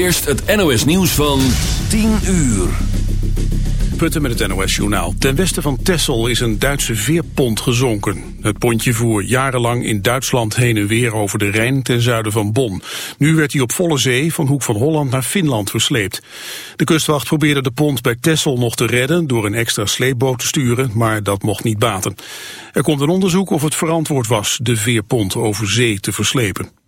eerst het NOS nieuws van 10 uur. Putten met het NOS-journaal. Ten westen van Texel is een Duitse veerpont gezonken. Het pontje voer jarenlang in Duitsland heen en weer over de Rijn ten zuiden van Bonn. Nu werd hij op volle zee van Hoek van Holland naar Finland versleept. De kustwacht probeerde de pont bij Texel nog te redden door een extra sleepboot te sturen, maar dat mocht niet baten. Er komt een onderzoek of het verantwoord was de veerpont over zee te verslepen.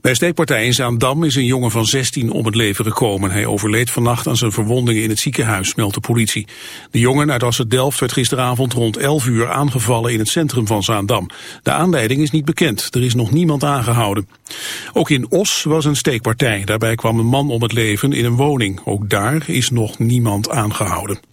Bij steekpartij in Zaandam is een jongen van 16 om het leven gekomen. Hij overleed vannacht aan zijn verwondingen in het ziekenhuis, meldt de politie. De jongen uit Assen-Delft werd gisteravond rond 11 uur aangevallen in het centrum van Zaandam. De aanleiding is niet bekend, er is nog niemand aangehouden. Ook in Os was een steekpartij. Daarbij kwam een man om het leven in een woning. Ook daar is nog niemand aangehouden.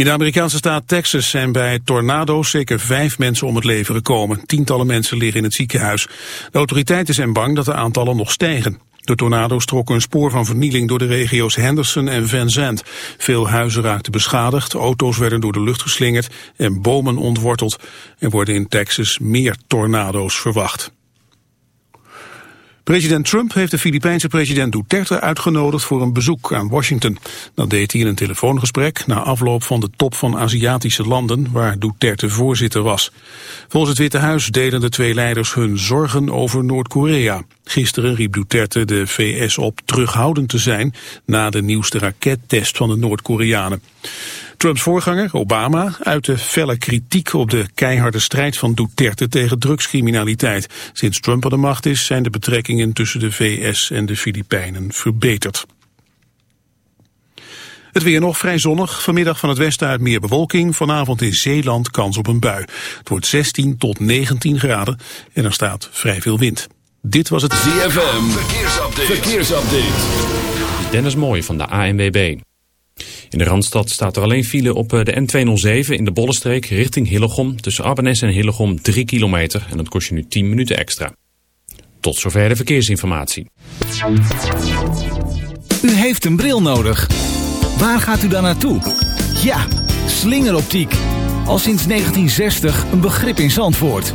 In de Amerikaanse staat Texas zijn bij tornado's zeker vijf mensen om het leven gekomen. Tientallen mensen liggen in het ziekenhuis. De autoriteiten zijn bang dat de aantallen nog stijgen. De tornado's trokken een spoor van vernieling door de regio's Henderson en Van. Veel huizen raakten beschadigd, auto's werden door de lucht geslingerd en bomen ontworteld. Er worden in Texas meer tornado's verwacht. President Trump heeft de Filipijnse president Duterte uitgenodigd voor een bezoek aan Washington. Dat deed hij in een telefoongesprek na afloop van de top van Aziatische landen waar Duterte voorzitter was. Volgens het Witte Huis delen de twee leiders hun zorgen over Noord-Korea. Gisteren riep Duterte de VS op terughoudend te zijn na de nieuwste rakettest van de Noord-Koreanen. Trumps voorganger, Obama, uitte felle kritiek op de keiharde strijd van Duterte tegen drugscriminaliteit. Sinds Trump aan de macht is, zijn de betrekkingen tussen de VS en de Filipijnen verbeterd. Het weer nog vrij zonnig. Vanmiddag van het westen uit meer bewolking. Vanavond in Zeeland kans op een bui. Het wordt 16 tot 19 graden en er staat vrij veel wind. Dit was het ZFM. Verkeersupdate. Verkeersupdate. Dennis Mooij van de ANWB. In de Randstad staat er alleen file op eh, de N207 in de Bollenstreek richting Hillegom. Tussen Abbenes en Hillegom 3 kilometer en dat kost je nu 10 minuten extra. Tot zover de verkeersinformatie. U heeft een bril nodig. Waar gaat u dan naartoe? Ja, slingeroptiek. Al sinds 1960 een begrip in Zandvoort.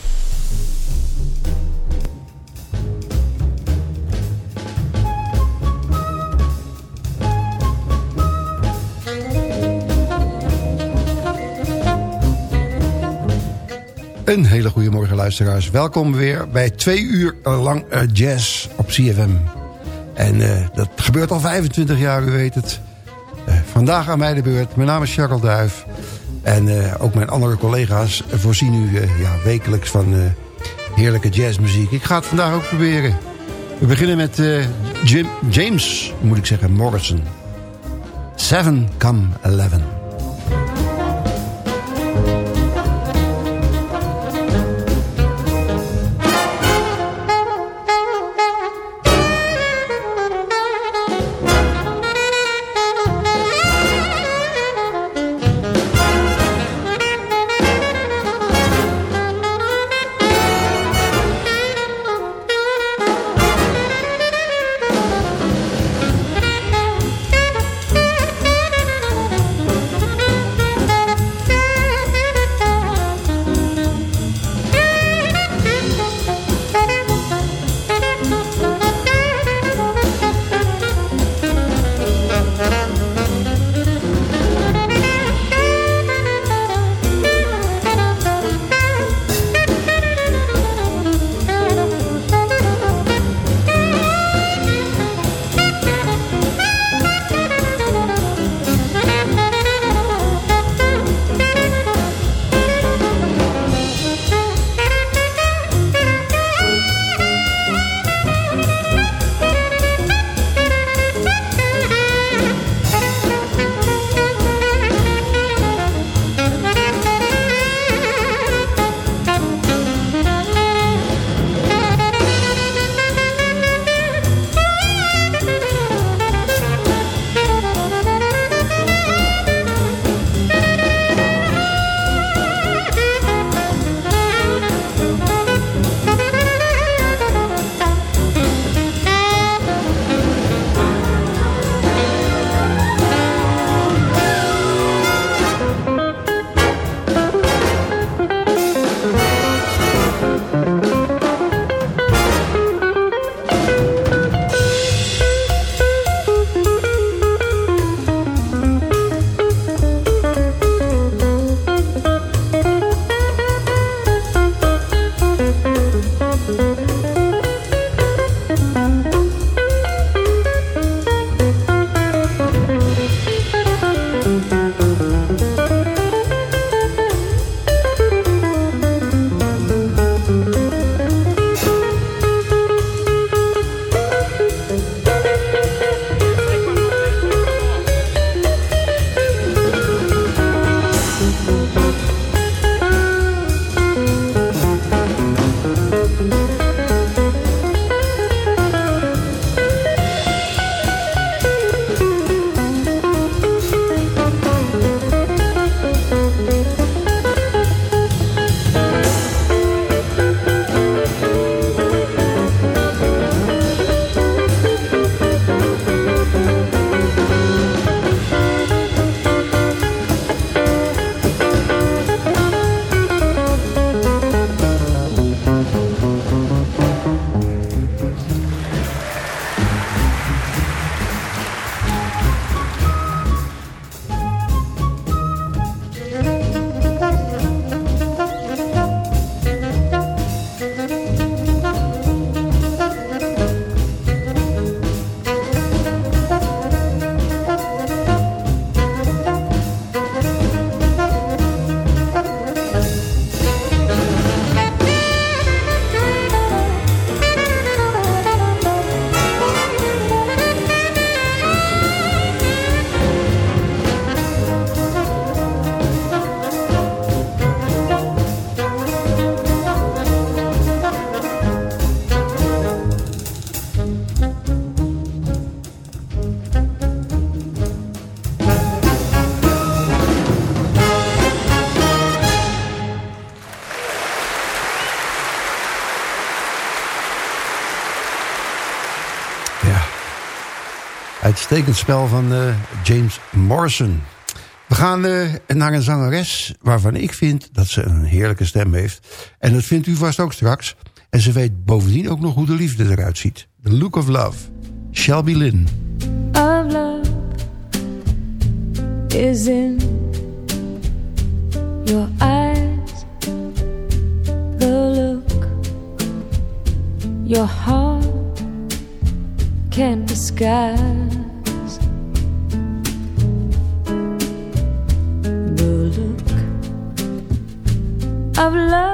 Een hele goede morgen luisteraars. Welkom weer bij twee uur lang uh, jazz op CFM. En uh, dat gebeurt al 25 jaar, u weet het. Uh, vandaag aan mij de beurt. Mijn naam is Charles Duif. En ook mijn andere collega's voorzien u ja, wekelijks van heerlijke jazzmuziek. Ik ga het vandaag ook proberen. We beginnen met Jim, James, moet ik zeggen, Morrison. Seven come eleven. Uitstekend spel van uh, James Morrison. We gaan uh, naar een zangeres waarvan ik vind dat ze een heerlijke stem heeft. En dat vindt u vast ook straks. En ze weet bovendien ook nog hoe de liefde eruit ziet. The Look of Love. Shelby Lynn. Of love is in of love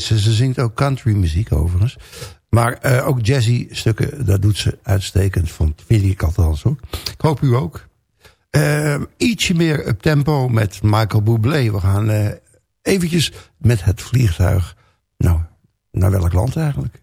ze. Zingt ook country muziek overigens. Maar uh, ook jazzy stukken, dat doet ze uitstekend. Vond, vind ik althans hoor. Ik hoop u ook. Uh, ietsje meer up tempo met Michael Bublé. We gaan uh, eventjes met het vliegtuig. Nou, naar welk land eigenlijk?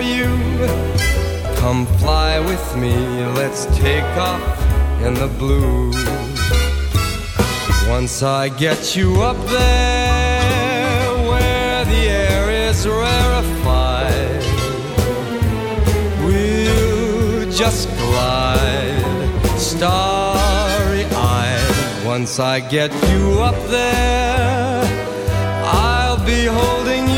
you. Come fly with me, let's take off in the blue. Once I get you up there, where the air is rarefied, we'll just glide. Start once I get you up there, I'll be holding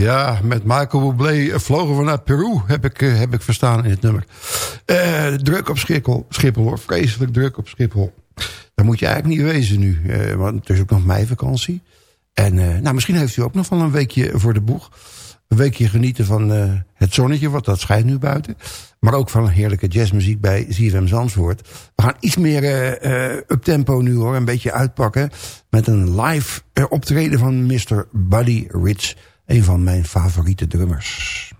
Ja, met Michael Bublé eh, vlogen we naar Peru, heb ik, eh, heb ik verstaan in het nummer. Eh, druk op Schiphol, Schiphol hoor, vreselijk druk op Schiphol. Daar moet je eigenlijk niet wezen nu, want het is ook nog meivakantie. En eh, nou, misschien heeft u ook nog wel een weekje voor de boeg. Een weekje genieten van het zonnetje, want dat schijnt nu buiten. Maar ook van heerlijke jazzmuziek bij ZFM Zandvoort. We gaan iets meer eh, eh, up tempo nu hoor, een beetje uitpakken. Met een live optreden van Mr. Buddy Rich. Een van mijn favoriete drummers.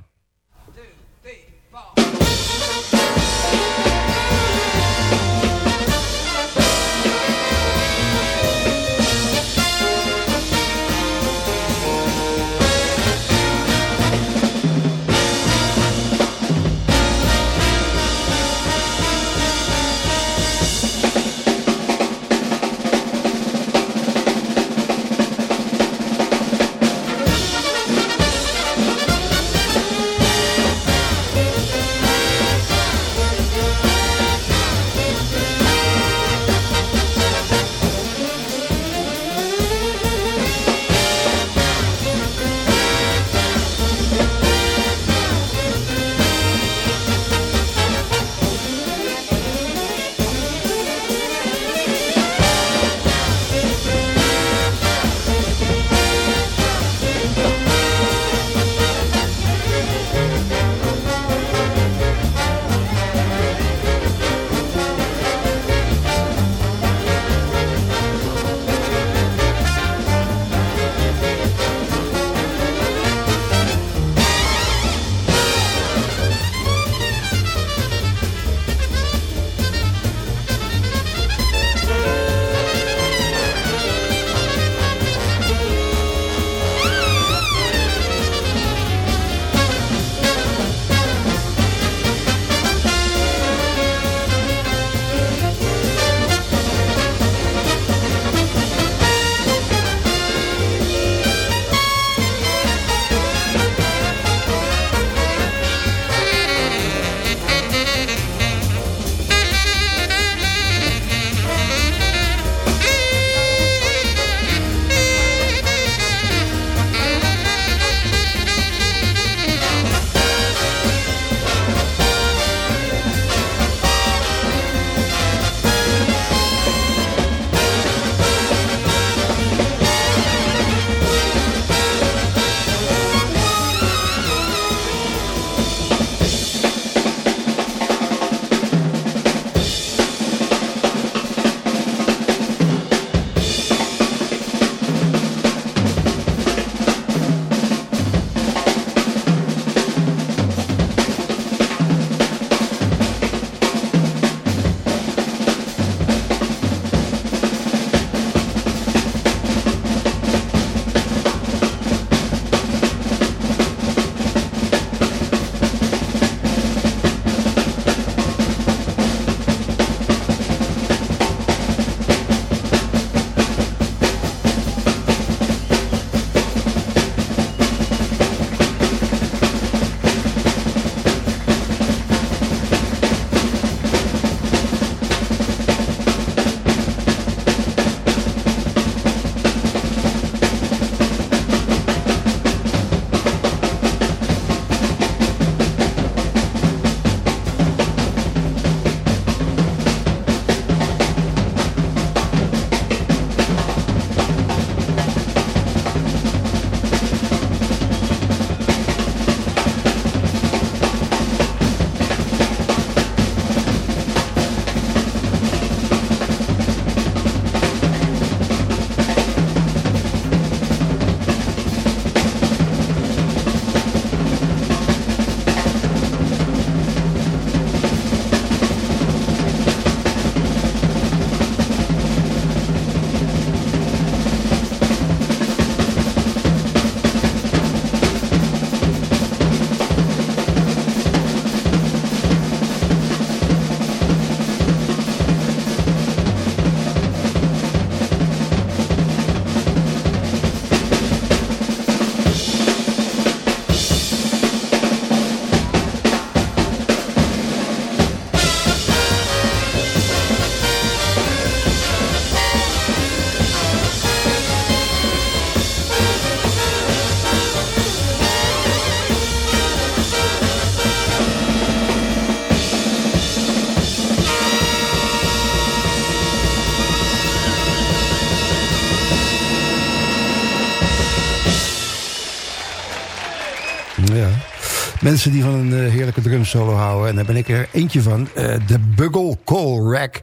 Die van een uh, heerlijke drumsolo houden. En daar ben ik er eentje van. Uh, de Bugle Call Rack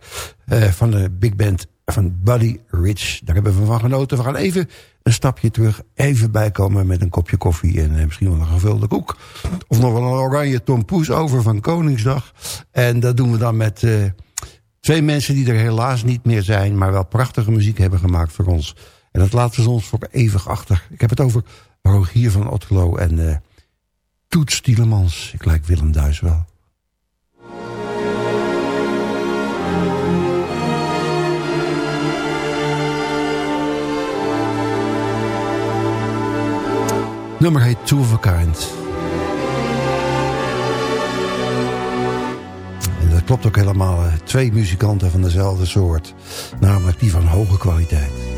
uh, van de big band van Buddy Rich. Daar hebben we van genoten. We gaan even een stapje terug. Even bijkomen met een kopje koffie en misschien wel een gevulde koek. Of nog wel een oranje tompoes over van Koningsdag. En dat doen we dan met twee mensen die er helaas niet meer zijn... maar wel prachtige muziek hebben gemaakt voor ons. En dat laten ze ons voor eeuwig achter. Ik heb het over Rogier van Otterlo en... Toet Stielemans. Ik lijk Willem Duis wel. Nummer heet Two of a Kind. En dat klopt ook helemaal. Twee muzikanten van dezelfde soort. Namelijk die van hoge kwaliteit.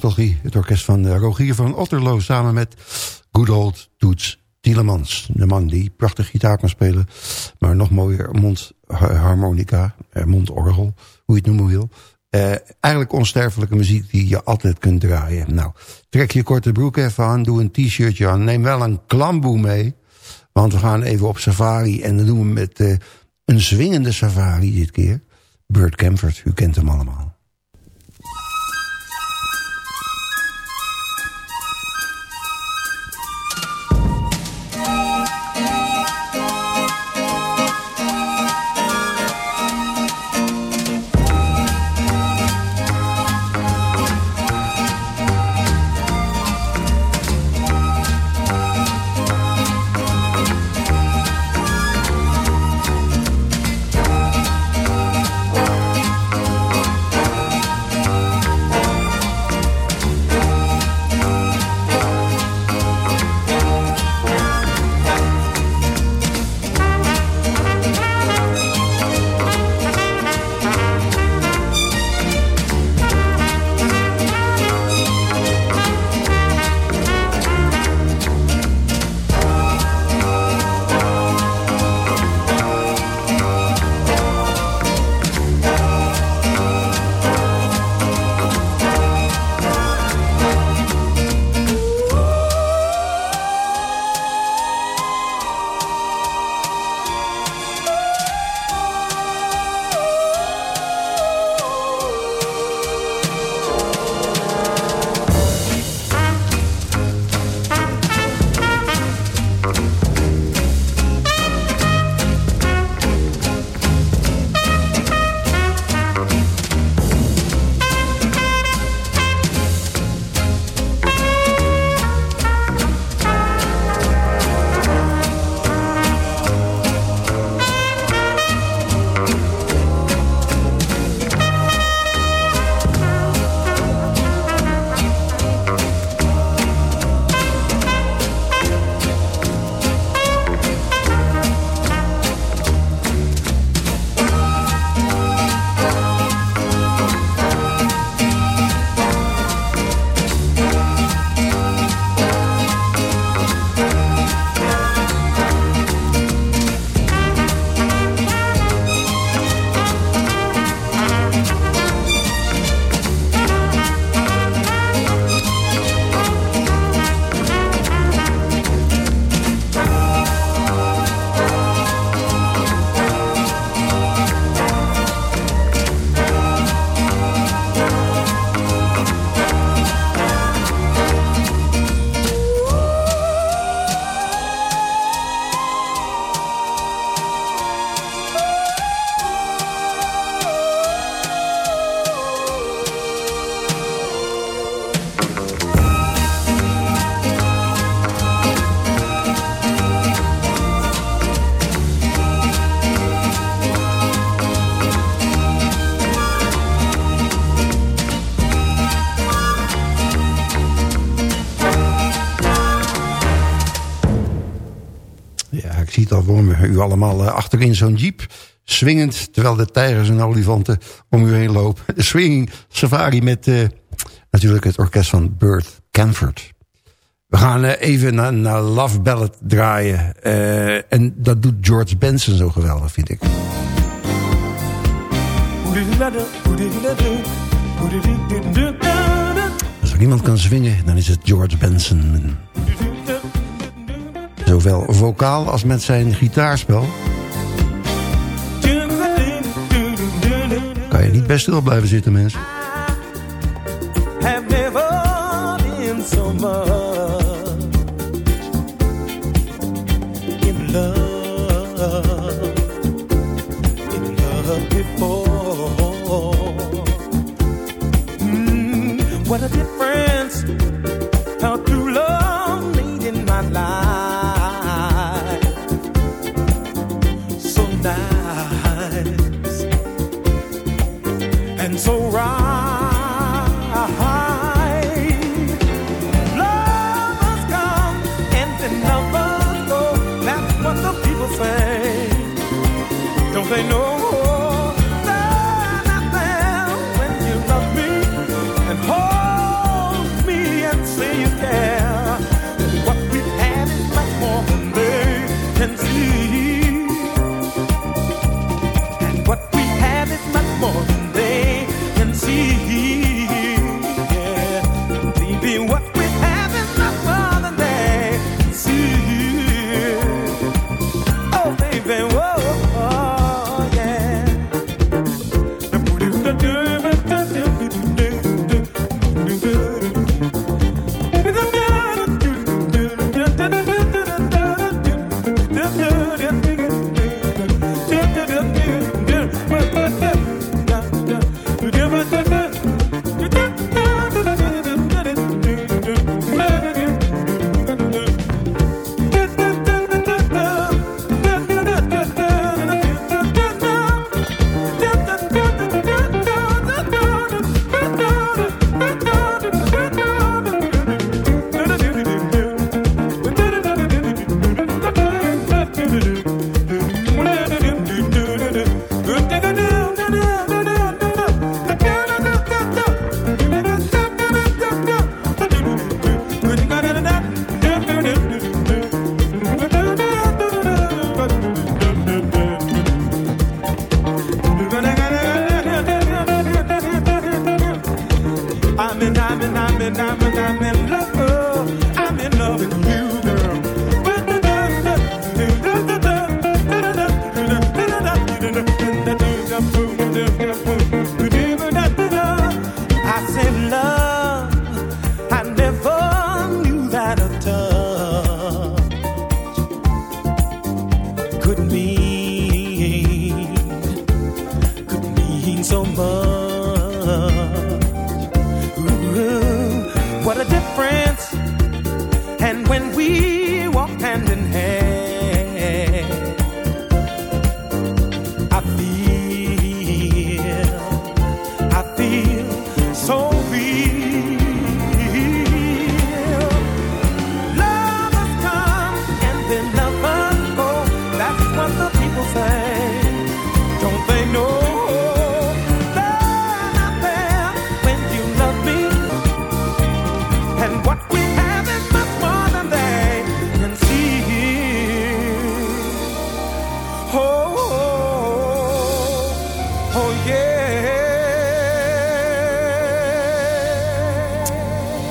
Het orkest van eh, Rogier van Otterlo samen met good old Toets Tielemans. De man die prachtig gitaar kan spelen. Maar nog mooier mondharmonica, eh, mondorgel, hoe je het noemen wil. Uh, eigenlijk onsterfelijke muziek die je altijd kunt draaien. Nou, trek je korte broek even aan, doe een t-shirtje aan. Neem wel een klamboe mee. Want we gaan even op safari en dat doen we met een zwingende safari dit keer. Burt Camford, u kent hem allemaal. Allemaal eh, achterin zo'n jeep. Swingend, terwijl de tijgers en olifanten om u heen lopen. De swinging safari met uh, natuurlijk het orkest van Burt Camford. We gaan uh, even naar, naar Love Ballad draaien. En dat doet George Benson zo geweldig, vind ik. Als er iemand kan swingen, dan is het George Benson. Zowel vocaal als met zijn gitaarspel. Kan je niet best stil blijven zitten, mensen.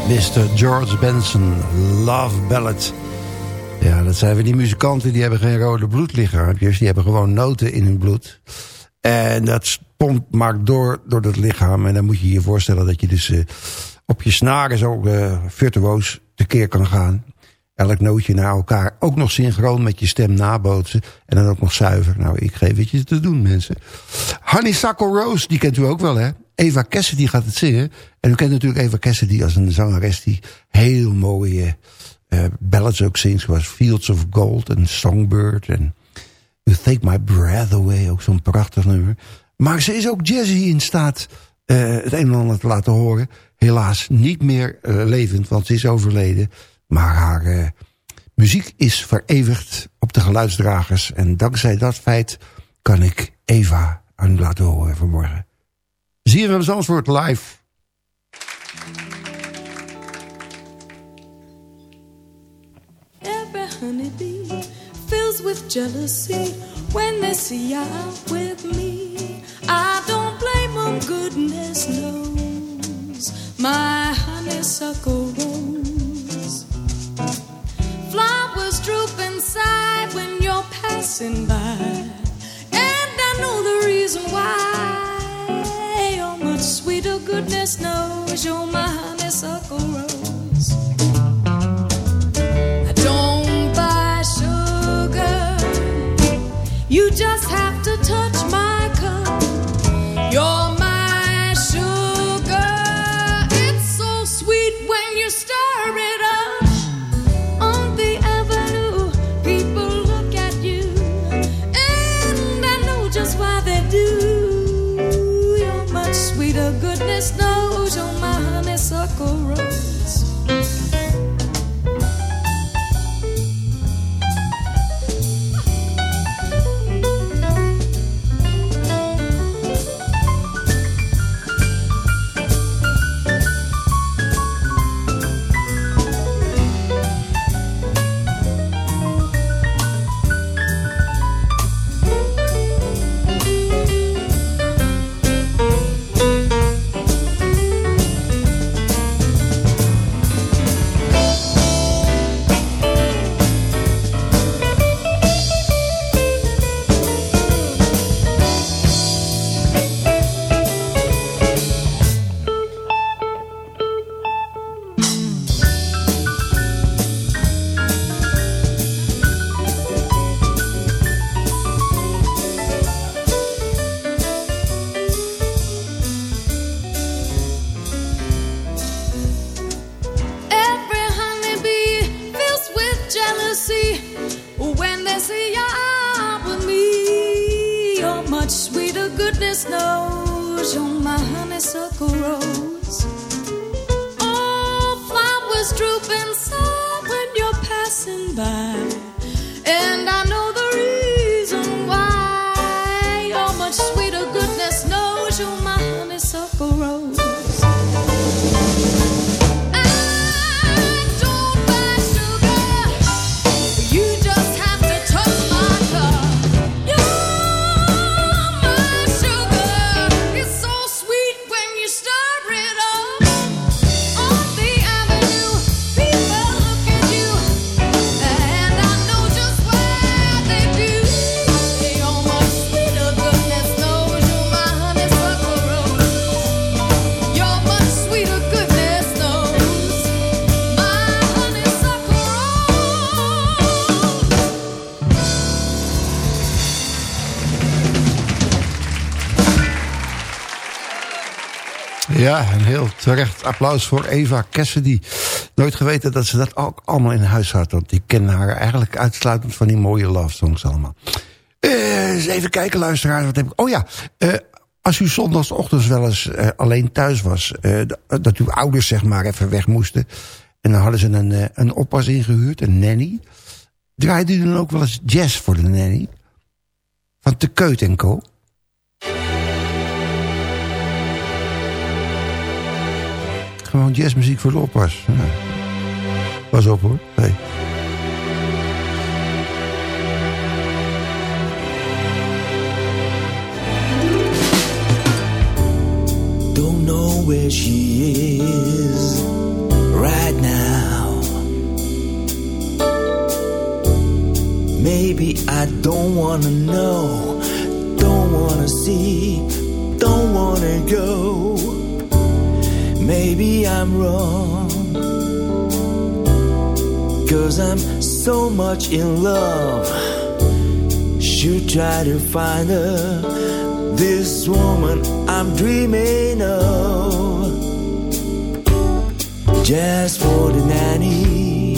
George Benson, Love Ballad. Ja, dat zijn we die muzikanten, die hebben geen rode bloedlichaampjes. Die hebben gewoon noten in hun bloed. En dat pompt maakt door, door dat lichaam. En dan moet je je voorstellen dat je dus uh, op je snaren zo uh, virtuoos tekeer kan gaan. Elk nootje naar elkaar. Ook nog synchroon met je stem nabootsen. En dan ook nog zuiver. Nou, ik geef het je te doen, mensen. Honeysuckle Rose, die kent u ook wel, hè? Eva Cassidy gaat het zingen. En u kent natuurlijk Eva Cassidy als een zangeres die heel mooie uh, ballads ook zingt. Zoals Fields of Gold en Songbird en You Take My Breath Away. Ook zo'n prachtig nummer. Maar ze is ook jazzy in staat uh, het een en ander te laten horen. Helaas niet meer uh, levend, want ze is overleden. Maar haar muziek is vereeuwigd op de geluidsdragers. En dankzij dat feit kan ik Eva aan laten horen vanmorgen. ZFM Zandvoort live. Every honeybee fills with jealousy when they see you with me. I don't blame them, goodness knows. My honeysuckle rose. Flowers droop inside when you're passing by. And I know the reason why goodness knows you're my honeysuckle rose. Terecht applaus voor Eva Cassidy. Nooit geweten dat ze dat ook allemaal in huis had. Want ik ken haar eigenlijk uitsluitend van die mooie love songs allemaal. Uh, eens even kijken, luisteraars. Wat heb ik? Oh ja, uh, als u zondagochtends wel eens uh, alleen thuis was... dat uw ouders zeg maar even weg moesten... en dan hadden ze een, een oppas ingehuurd, een nanny... draaide u dan ook wel eens jazz voor de nanny? Van Te Keut en Co. Gewoon jazzmuziek voor. Ja. Pas op hoor. Hey. Don't know where she is right now. Maybe I don't wanna know, don't wanna see, don't wanna go. Maybe I'm wrong. Cause I'm so much in love. Should try to find her. This woman I'm dreaming of. Just for the nanny.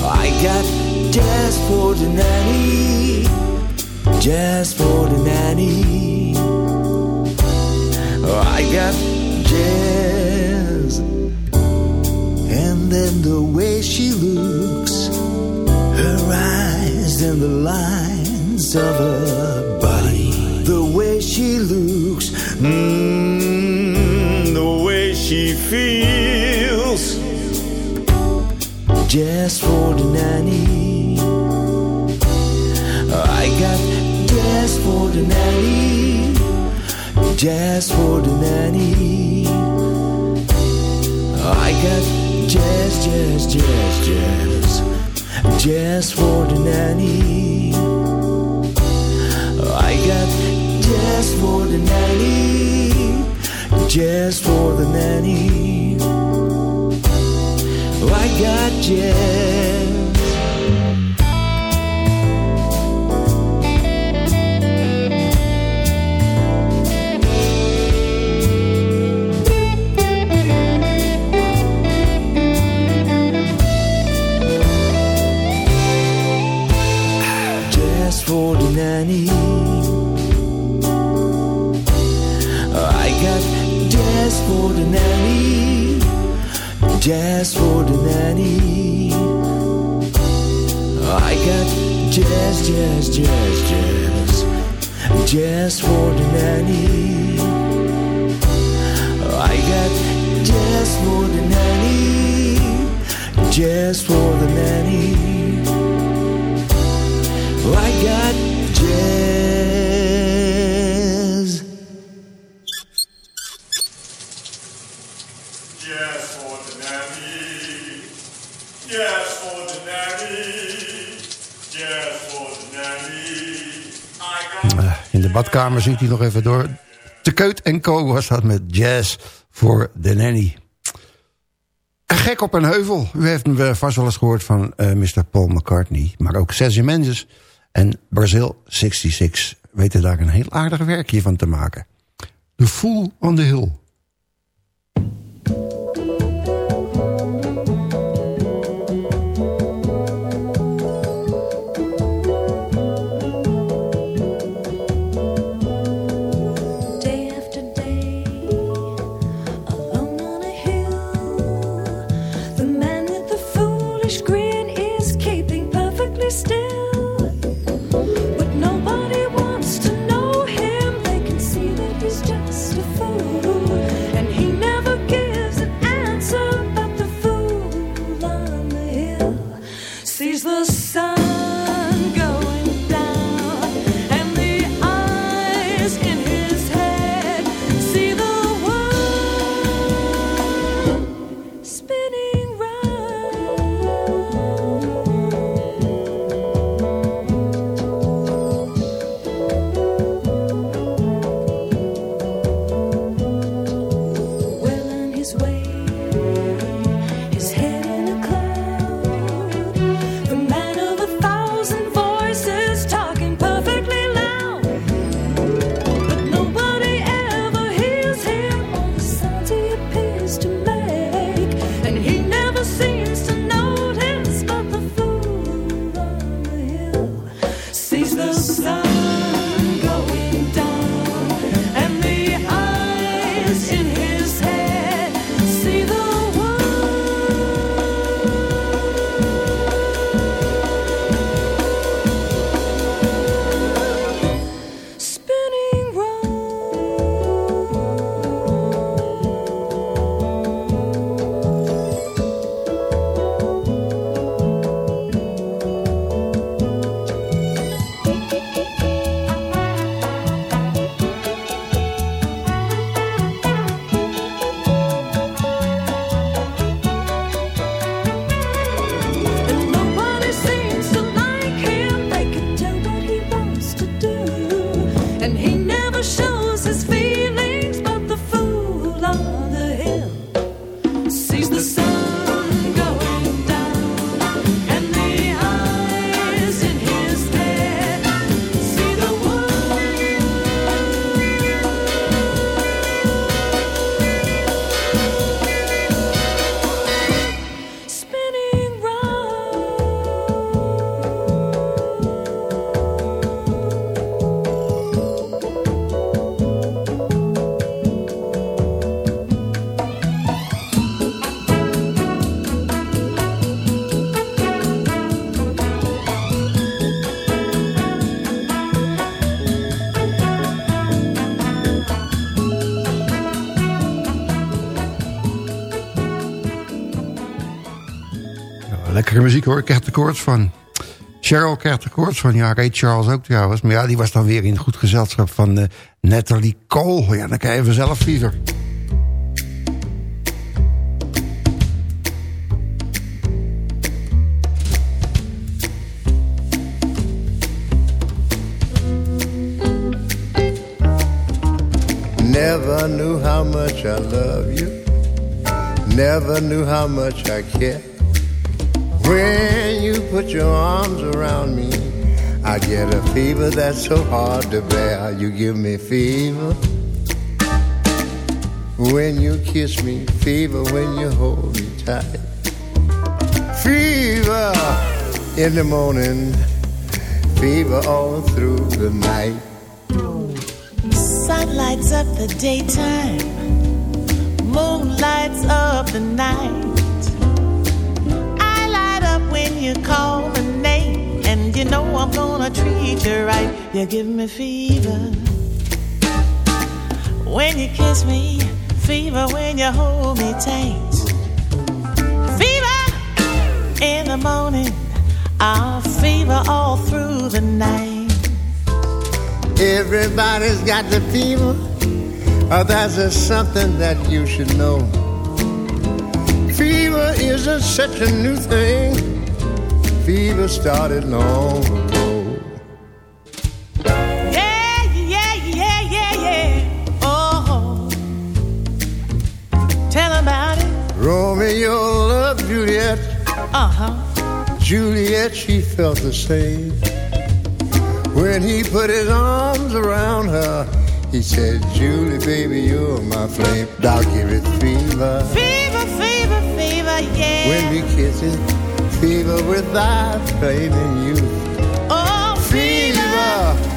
I got just for the nanny. Just for the nanny. I got jazz. And then the way she looks, her eyes and the lines of her body, the way she looks, mm, the way she feels. Just for the nanny, I got just for the nanny jazz for the nanny got just, jazz, jazz, jazz, jazz for the nanny. I got just for the nanny, just for the nanny. I got just. The. I got jazz for the nanny, jazz for the nanny. I got jazz, jazz, jazz, jazz, jazz for the nanny. I got jazz for the nanny, jazz for the nanny. I got Jazz for the nanny. Jazz for the nanny. Jazz for the nanny. I got In de badkamer zingt hij nog even door. Te Keut en Co was dat met jazz voor de nanny. Gek op een heuvel. U heeft hem vast wel eens gehoord van uh, Mr. Paul McCartney. Maar ook Sergio Mendes en Brazil 66 weten daar een heel aardig werkje van te maken. The Fool on the Hill. Lekkere muziek hoor. Ik krijg de koorts van. Cheryl krijgt de koorts van. Ja, Ray Charles ook trouwens. Maar ja, die was dan weer in goed gezelschap van uh, Natalie Cole. Ja, dan krijg je vanzelf fever. Never knew how much I love you. Never knew how much I care. When you put your arms around me, I get a fever that's so hard to bear. You give me fever. When you kiss me, fever when you hold me tight. Fever in the morning, fever all through the night. Sun lights up the daytime, moon lights up the night. You call my name, and you know I'm gonna treat you right. You give me fever when you kiss me, fever when you hold me tight. Fever in the morning, I'll fever all through the night. Everybody's got the fever. Oh, that's just something that you should know. Fever isn't such a new thing. Fever started long ago. Yeah, yeah, yeah, yeah, yeah. Oh, tell about it. Romeo loved Juliet. Uh huh. Juliet, she felt the same. When he put his arms around her, he said, Julie, baby, you're my flame. I'll give it fever. Fever, fever, fever, yeah. When we kiss it, fever without flaming youth. oh, Fever,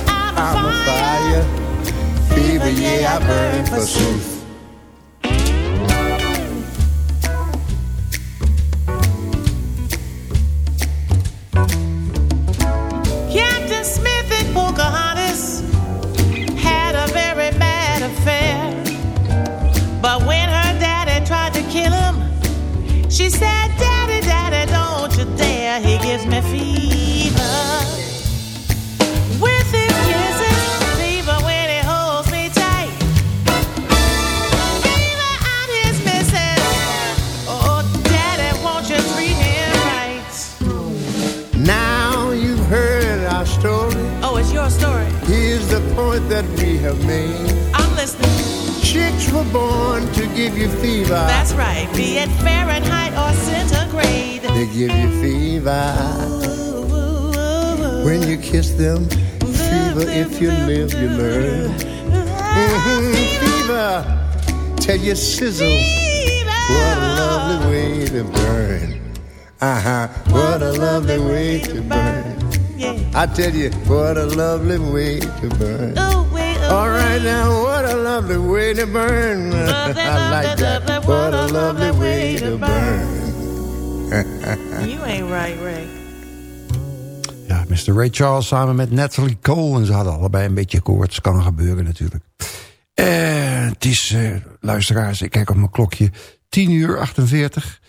I'm, I'm a fire. Fever, yeah, I burn for truth. Have made. I'm listening. Chicks were born to give you fever. That's right. Be it Fahrenheit or centigrade. They give you fever. When you kiss them, fever. If you live, you learn. Fever. Tell you sizzle. Fever. What a lovely way to burn. Uh huh. What a lovely way to burn. I tell you, what a lovely way to burn. All right now, what a lovely way to burn. I like that. What a lovely way to burn. You ain't right, Ray. Ja, Mr. Ray Charles samen met Natalie Cole. En ze hadden allebei een beetje koorts. Kan gebeuren natuurlijk. Eh, het is, eh, luisteraars, ik kijk op mijn klokje. 10 uur 48.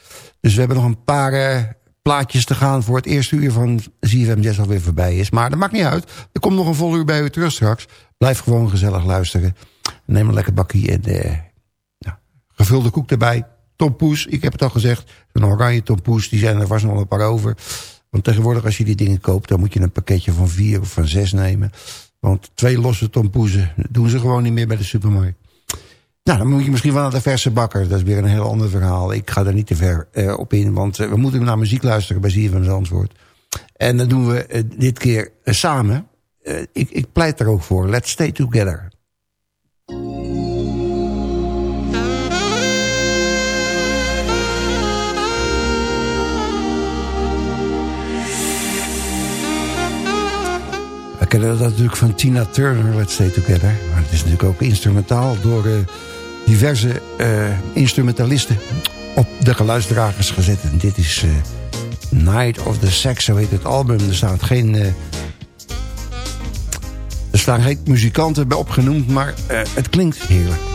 Dus we hebben nog een paar eh, plaatjes te gaan... voor het eerste uur van ZFM Jazz alweer voorbij is. Maar dat maakt niet uit. Er komt nog een vol uur bij u terug straks. Blijf gewoon gezellig luisteren. Neem een lekker bakkie en eh, ja, gevulde koek erbij. Tompoes, ik heb het al gezegd. Een oranje tompoes, die zijn er vast nog een paar over. Want tegenwoordig als je die dingen koopt... dan moet je een pakketje van vier of van zes nemen. Want twee losse tompoezen doen ze gewoon niet meer bij de supermarkt. Nou, dan moet je misschien wel naar de verse bakker. Dat is weer een heel ander verhaal. Ik ga daar niet te ver eh, op in, want eh, we moeten naar muziek luisteren bij ZFM Zandvoort. En dat doen we eh, dit keer samen. Ik, ik pleit er ook voor. Let's stay together. We kennen dat natuurlijk van Tina Turner, Let's Stay Together. Maar het is natuurlijk ook instrumentaal door diverse eh, instrumentalisten op de geluidsdragers gezet. En dit is eh, Night of the Sex, zo heet het album. Er staat geen... eh, er staan geen muzikanten bij opgenoemd, maar het klinkt heerlijk.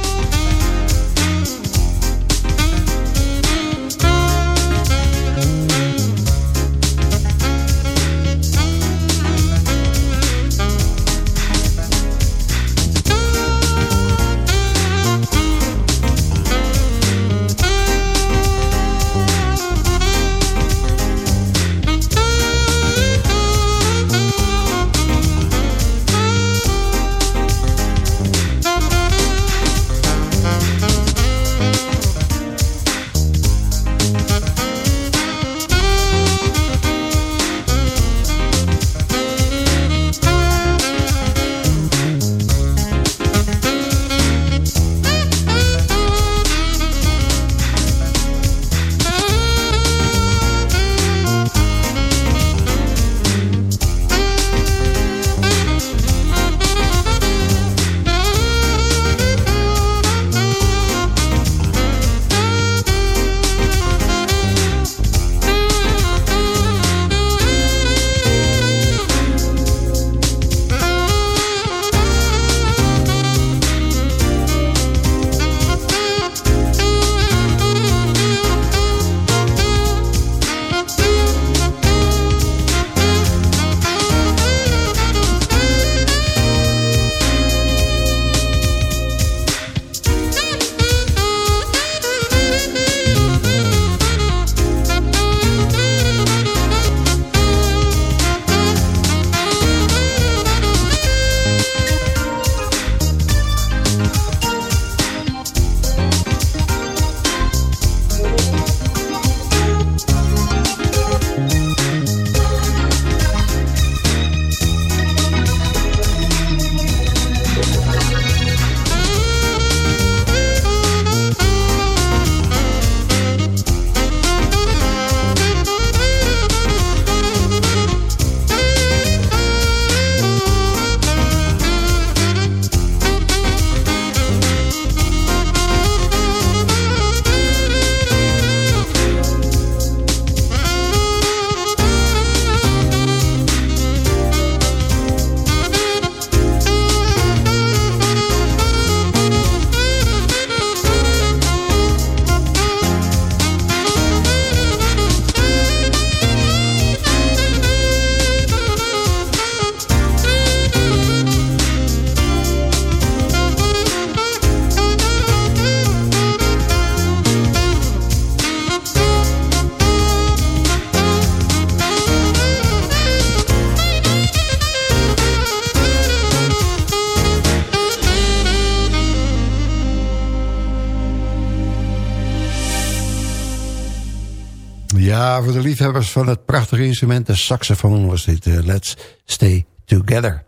Voor de liefhebbers van het prachtige instrument, de saxofoon, was dit eh, Let's Stay Together.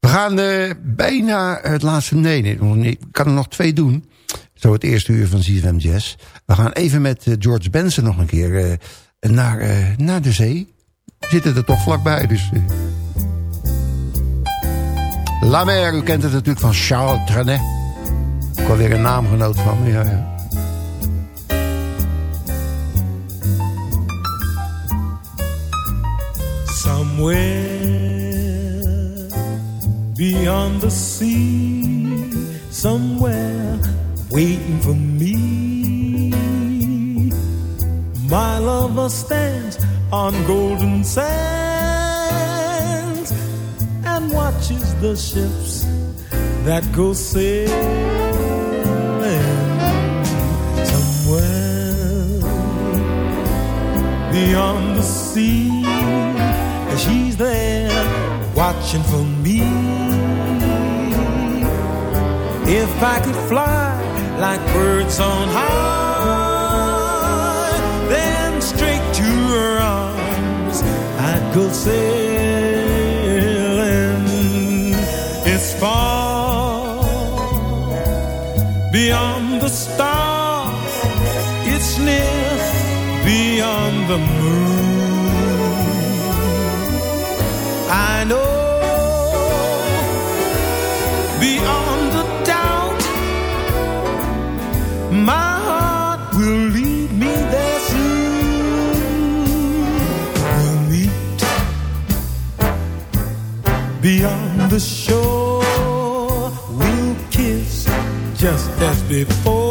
We gaan eh, bijna het laatste... Nee, nee, ik kan er nog twee doen. Zo het eerste uur van ZFM Jazz. We gaan even met eh, George Benson nog een keer naar, naar de zee. We zitten er toch vlakbij, dus... La Mer, u kent het natuurlijk van Charles Trenet. Ik alweer een naamgenoot van ja. Somewhere beyond the sea, somewhere waiting for me. My lover stands on golden sands and watches the ships that go sailing somewhere beyond the sea she's there watching for me. If I could fly like birds on high, then straight to her arms I'd go sailing. It's far beyond the stars, it's near beyond the moon. I know beyond a doubt my heart will lead me there soon. We'll meet beyond the shore. We'll kiss just as before.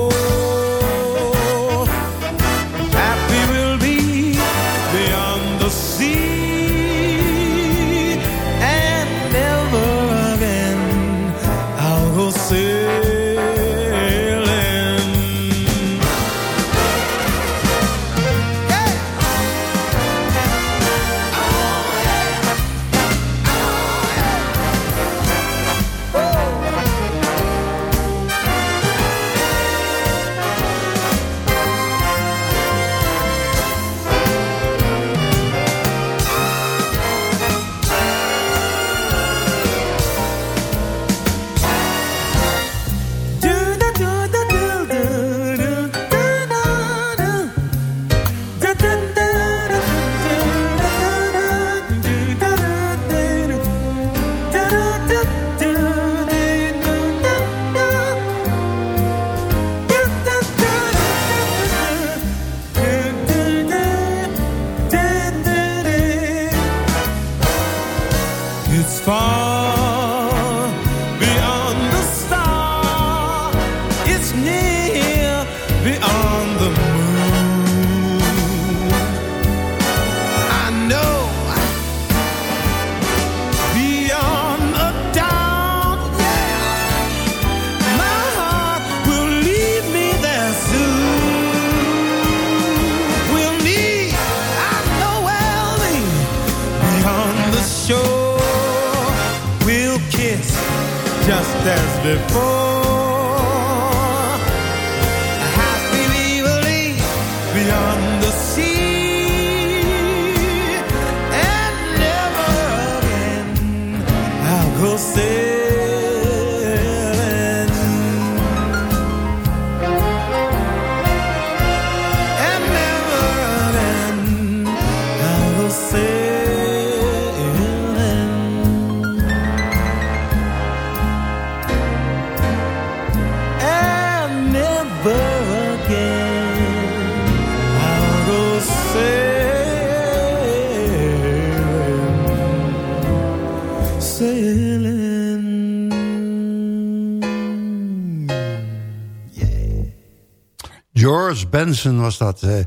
Benson was dat. Uh,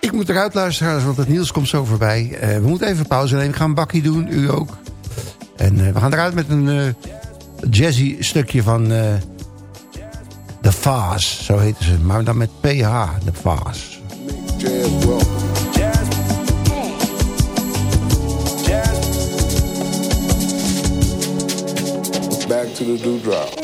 ik moet eruit luisteren, want het nieuws komt zo voorbij. Uh, we moeten even pauze nemen. Ik ga een bakkie doen, u ook. En uh, we gaan eruit met een jazzy stukje van The Faz. Zo heten ze, maar dan met PH, The. Jazz. Back to the dewdrop.